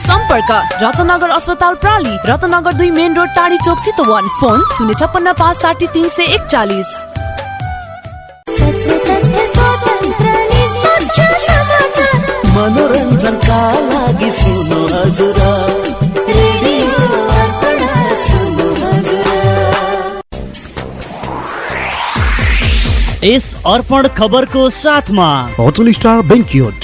सम्पर्क रत्नगर अस्पताल प्राली रत्नगर दुई मेन रोड टाढी चोक चितवन। फोन शून्य छप्पन्न पाँच साठी तिन सय एकचालिस। मनोरञ्जनका लागि सुन्नु हजुर। रेडियो अर्पण सुन्नु हजुर यस अर्पण खबरको साथमा। होटल स्टार बेङ्क्युट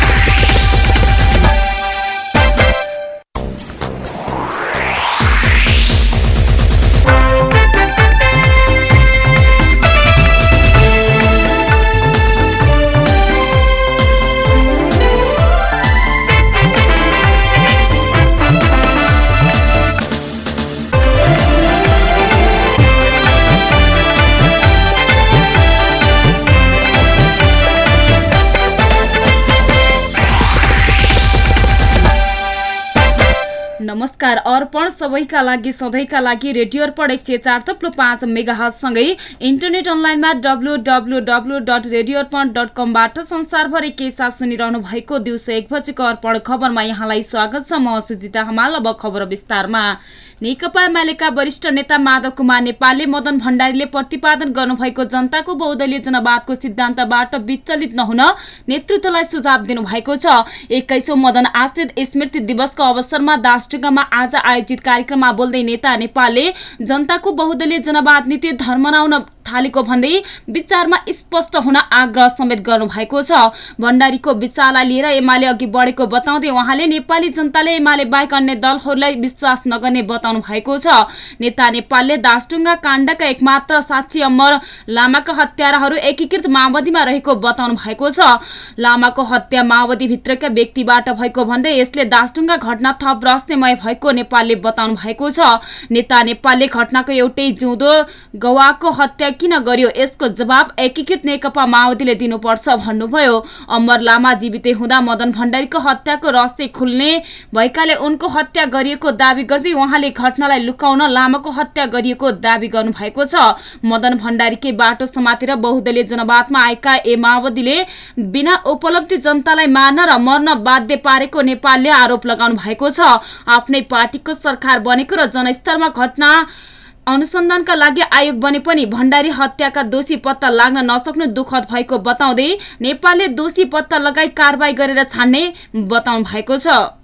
नमस्कार। अर्पण सबैका लागि सधैँका लागि रेडियो अर्पण एक सय चार थप्लो पाँच मेगाहजसँगै इन्टरनेट अनलाइनमा W W W dot radio Arpan dot कमबाट संसारभरि के साथ सुनिरहनु भएको दिउँसो एक बजेको अर्पण खबरमा यहाँलाई स्वागत छ। म सुजिता हमाल अब खबर विस्तारमा। नेकपा एमालेका वरिष्ठ नेता माधव कुमार नेपालले मदन भण्डारीले प्रतिपादन गर्नुभएको जनताको बहुदलीय जनवादको सिद्धान्तबाट विचलित नहुन नेतृत्वलाई सुझाव दिनुभएको छ। एक्काइसौँ मदन आश्रित स्मृति दिवसको अवसरमा दार्चुगामा आज आयोजित कार्यक्रममा बोल्दै नेता नेपालले जनताको बहुदलीय जनवाद नीति धर्मनाउन थालेको भन्दै विचारमा स्पष्ट हुन आग्रह समेत गर्नुभएको छ। भण्डारीको विचारलाई लिएर एमाले अघि बढेको बताउँदै उहाँले नेपाली जनताले एमाले बाहेक अन्य दलहरूलाई विश्वास नगर्ने बताउनु भएको छ। नेता नेपालले दासटुङ्गा काण्डका एकमात्र साक्षी अमर लामाका हत्याराहरू एकीकृत माओवादीमा रहेको बताउनु भएको छ। लामाको हत्या माओवादीभित्रका व्यक्तिबाट भएको भन्दै यसले दासटुङ्गा घटना थप रहस्यमय भएको नेपालले बताउनु भएको छ। नेता नेपालले घटनाको एउटै जिउँदो गवाको हत्या किन गरियो? यसको जवाब एकीकृत नेकपा माओवादीले दिनुपर्छ भन्नुभयो। अमर लामा जीवितै हुँदा मदन भण्डारीको हत्याको रहस्य खुल्ने भएकाले उनको हत्या गरिएको दावी गर्दै उहाँले घटनालाई लुकाउन लामाको हत्या गरिएको दावी गर्नु भएको छ। मदन भण्डारीकै बाटो समातेर बहुदलीय जनवादमा आएका ए माओवादीले बिना उपलब्धि जनतालाई मार्न र मर्न बाध्य पारेको नेपालले आरोप लगाउनु भएको छ। आफ्नै पार्टीको सरकार बनेको र जनस्तरमा घटना अनुसन्धानका लागि आयोग बने पनि भण्डारी हत्याका दोषी पत्ता लाग्न नसक्नु दुःखद भएको बताउँदै नेपालले दोषी पत्ता लगाई कारवाही गरेर छान्ने बताउनु भएको छ।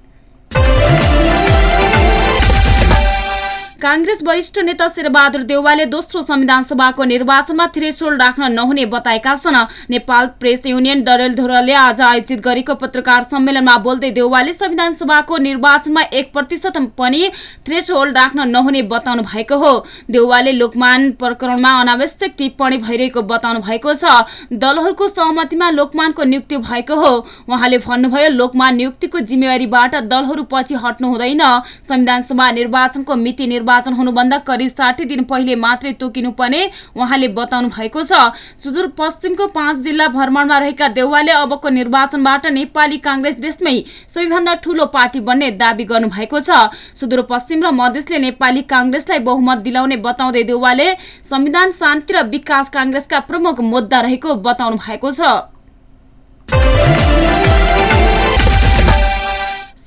काङ्ग्रेस वरिष्ठ नेता शेरबहादुर देउवाले दोस्रो संविधान सभाको निर्वाचनमा थ्रेसोल्ड राख्न नहुने बताएका छन्। नेपाल प्रेस युनियन डरेलधुराले आज आयोजित गरेको पत्रकार सम्मेलनमा बोल्दै देउवाले संविधान सभाको निर्वाचनमा एक प्रतिशत पनि थ्रेसोल्ड राख्न नहुने बताउनु भएको हो। देउवाले लोकमान प्रकरणमा अनावश्यक टिप्पणी भइरहेको बताउनु भएको छ। दलहरूको सहमतिमा लोकमानको नियुक्ति भएको हो। उहाँले भन्नुभयो लोकमान नियुक्तिको जिम्मेवारीबाट दलहरू पछि हट्नु हुँदैन संविधान सभा निर्वाचनको मिति हुनुभन्दा करिब साठी दिन पहिले मात्रै तोकिनु पर्ने उहाँले बताउनु भएको छ। सुदूरपश्चिमको पाँच जिल्ला भ्रमणमा रहेका देउवाले अबको निर्वाचनबाट नेपाली काङ्ग्रेस देशमै सबैभन्दा ठूलो पार्टी बन्ने दावी गर्नु भएको छ। सुदूरपश्चिम र मधेसले नेपाली काङ्ग्रेसलाई बहुमत दिलाउने बताउँदै देउवाले संविधान शान्ति र विकास काङ्ग्रेसका प्रमुख मुद्दा रहेको बताउनु भएको छ।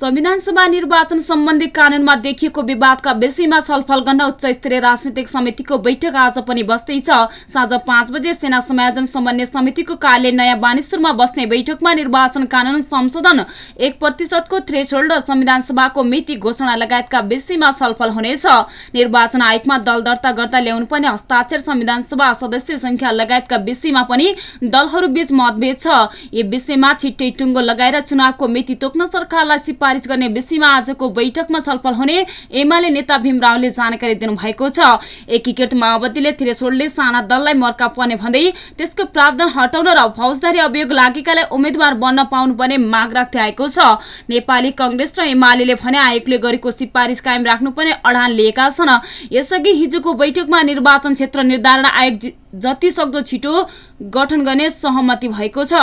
संविधान सभा निर्वाचन सम्बन्धी कानूनमा देखिएको विवादका विषयमा छलफल गर्न उच्च स्तरीय राजनीतिक समितिको बैठक आज पनि बस्दैछ। साँझ पाँच बजे सेना समायोजन समन्वय समितिको कार्य नयाँ बानेश्वरमा बस्ने बैठकमा निर्वाचन कानून संशोधन एक प्रतिशतको थ्रेसहोल्ड र संविधान सभाको मिति घोषणा लगायतका विषयमा छलफल हुनेछ। निर्वाचन आयोगमा दल दर्ता गर्दा ल्याउनुपर्ने हस्ताक्षर संविधान सभा सदस्य संख्या लगायतका विषयमा पनि दलहरू बीच मतभेद छ। यी विषयमा छिट्टै टुङ्गो लगाएर चुनावको मिति तोक्न सरकारलाई सिफारिस गर्ने विषयमा आजको बैठकमा छलफल हुने एमाले नेता भीम रावले जानकारी दिनुभएको छ। एकीकृत माओवादीले थ्रेसोल्डले साना दललाई मर्का पर्ने भन्दै त्यसको प्रावधान हटाउन र फौजदारी अभियोग लागेकालाई उम्मेद्वार बन्न पाउनुपर्ने माग राख्दै आएको छ। नेपाली कंग्रेस र एमाले भने आयोगले गरेको सिफारिस कायम राख्नुपर्ने अडान लिएका छन्। यसअघि हिजोको बैठकमा निर्वाचन क्षेत्र निर्धारण आयोग जति सक्दो छिटो गठन गर्ने सहमति भएको छ।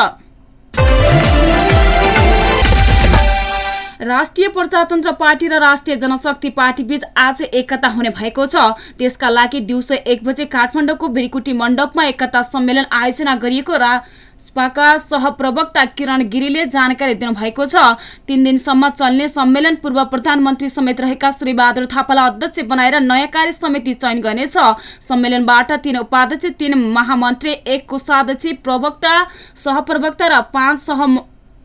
राष्ट्रिय प्रजातन्त्र पार्टी र राष्ट्रिय जनशक्ति पार्टी बीच आज एकता हुने भएको छ। त्यसका लागि दिउँसो एक बजे काठमाडौँको भिरकुटी मण्डपमा एकता सम्मेलन आयोजना गरिएको राजपाका सहप्रवक्ता किरण गिरीले जानकारी दिनुभएको छ। तीन दिनसम्म चल्ने सम्मेलन पूर्व प्रधानमन्त्री समेत रहेका श्री बहादुर थापालाई अध्यक्ष बनाएर नयाँ कार्य समिति चयन गर्नेछ। सम्मेलनबाट तीन उपाध्यक्ष तीन महामन्त्री एक कोषाध्यक्ष प्रवक्ता सहप्रवक्ता र पाँच सह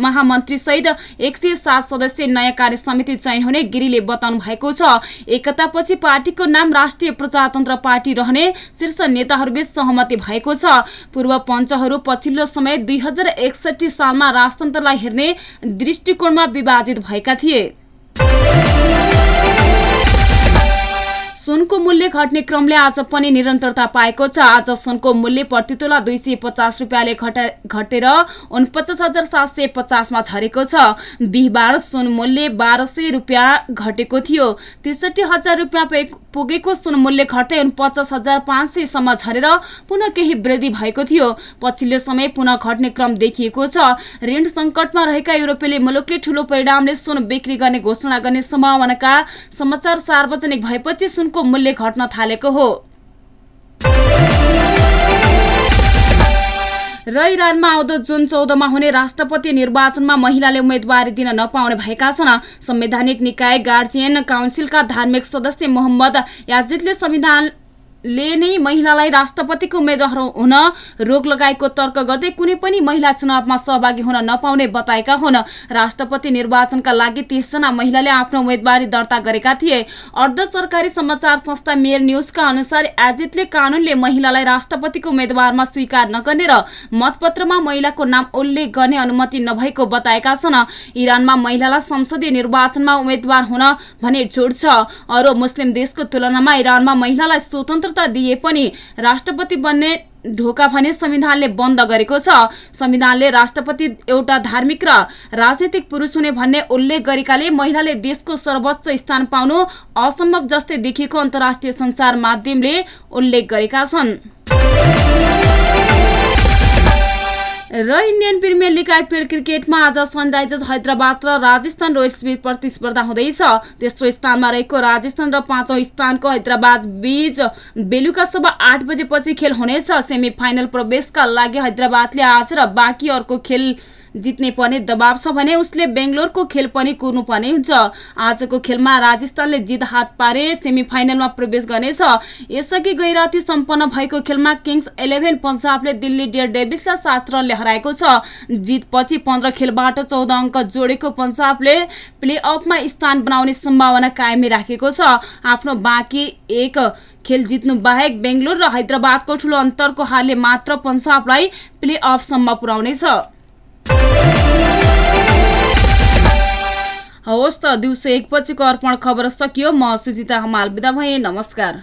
महामन्त्री सहित एक सय सात सदस्य नयाँ कार्य समिति चयन हुने गिरीले बताउनु भएको छ। एकतापछि पार्टीको नाम राष्ट्रिय प्रजातन्त्र पार्टी रहने शीर्ष नेताहरूबीच सहमति भएको छ। पूर्व पञ्चहरू पछिल्लो समय दुई सालमा राजतन्त्रलाई हेर्ने दृष्टिकोणमा विभाजित भएका थिए। सुनको मूल्य घट्ने क्रमले आज पनि निरन्तरता पाएको छ। आज सुनको मूल्य प्रति तोला दुई सय पचास रुपियाँले घटेर उनपचास हजार सात सय पचासमा झरेको छ। बिहिबार सुन मूल्य बाह्र सय रुपियाँ घटेको थियो। त्रिसठी हजार रुपियाँ पुगेको सुन मूल्य घट्दै उनपचास हजार पाँच सयसम्म झरेर पुनः केही वृद्धि भएको थियो। पछिल्लो समय पुनः घट्ने क्रम देखिएको छ। ऋण सङ्कटमा रहेका युरोपेली मुलुकले ठूलो परिणामले सुन बिक्री गर्ने घोषणा गर्ने सम्भावनाका समाचार सार्वजनिक भएपछि सुनको मूल्य घट्न थालेको हो। र इरानमा आउँदो जुन चौधमा हुने राष्ट्रपति निर्वाचनमा महिलाले उम्मेद्वारी दिन नपाउने भएका छन् संवैधानिक निकाय गार्जियन काउन्सिलका धार्मिक सदस्य मोहम्मद याजिदले संविधान ले नै महिलालाई राष्ट्रपतिको उम्मेद्वार हुन रोक लगाएको तर्क गर्दै कुनै पनि महिला चुनावमा सहभागी हुन नपाउने बताएका हुन्। राष्ट्रपति निर्वाचनका लागि तीसजना महिलाले आफ्नो उम्मेद्वारी दर्ता गरेका थिए। अर्ध सरकारी समाचार संस्था मेयर न्युजका अनुसार एजितले कानूनले महिलालाई राष्ट्रपतिको उम्मेद्वारमा स्वीकार नगर्ने र मतपत्रमा महिलाको नाम उल्लेख गर्ने अनुमति नभएको बताएका छन्। इरानमा महिलालाई संसदीय निर्वाचनमा उम्मेद्वार हुन भने छुट छ। अरू मुस्लिम देशको तुलनामा इरानमा महिलालाई स्वतन्त्र स्वतन्त्रता दिए पनि राष्ट्रपति बन्ने ढोका भने संविधानले बन्द गरेको छ। संविधानले राष्ट्रपति एउटा धार्मिक र राजनैतिक पुरुष हुने भन्ने उल्लेख गरेकाले महिलाले देशको सर्वोच्च स्थान पाउनु असम्भव जस्तै देखिएको अन्तर्राष्ट्रिय सञ्चार माध्यमले उल्लेख गरेका छन्। र इन्डियन प्रिमियर लिग आइपिएल क्रिकेटमा आज सनराइजर्स हैदराबाद र राजस्थान रोयल्स बीच प्रतिस्पर्धा हुँदैछ। तेस्रो स्थानमा रहेको राजस्थान र पाँचौं स्थानको हैदराबाद बीच बेलुका सभा आठ बजेपछि खेल हुनेछ। सेमी फाइनल प्रवेशका लागि हैदराबादले आज र बाँकी अर्को खेल जित्ने पर्ने दबाव छ भने उसले बेङ्गलोरको खेल पनि कुर्नुपर्ने हुन्छ। आजको खेलमा राजस्थानले जित हात पारे सेमी फाइनलमा प्रवेश गर्नेछ। यसअघि गै राति सम्पन्न भएको खेलमा किङ्स इलेभेन पन्जाबले दिल्ली डियर डेभिसलाई सात रनले हराएको छ। जितपछि पन्ध्र खेलबाट चौध अङ्क जोडेको पन्जाबले प्ले अफमा स्थान बनाउने सम्भावना कायमै राखेको छ। आफ्नो बाँकी एक खेल जित्नु बाहेक बेङ्गलोर र हैदराबादको ठुलो अन्तरको हारले मात्र पन्जाबलाई प्ले अफसम्म पुर्याउनेछ। हवस् त दिउँसो एक बजीको अर्पण खबर सकियो। म सुजिता हमाल बिदा भएँ। नमस्कार।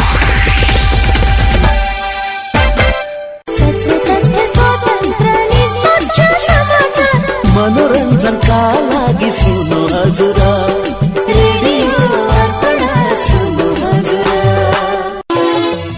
मनोरञ्जनका लागि सुन्नु हजुर।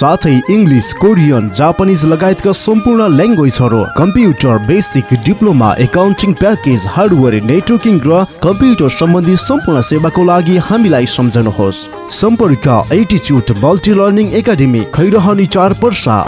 साथै इङ्ग्लिस कोरियन जापानिज लगायतका सम्पूर्ण ल्याङ्ग्वेजहरू computer basic diploma accounting package hardware networking र कम्प्युटर सम्बन्धी सम्पूर्ण सेवाको लागि हामीलाई सम्झनुहोस्। सम्पर्क एटिच्युट मल्टी लर्निङ एकाडेमी खैरहनी चार पर्सा।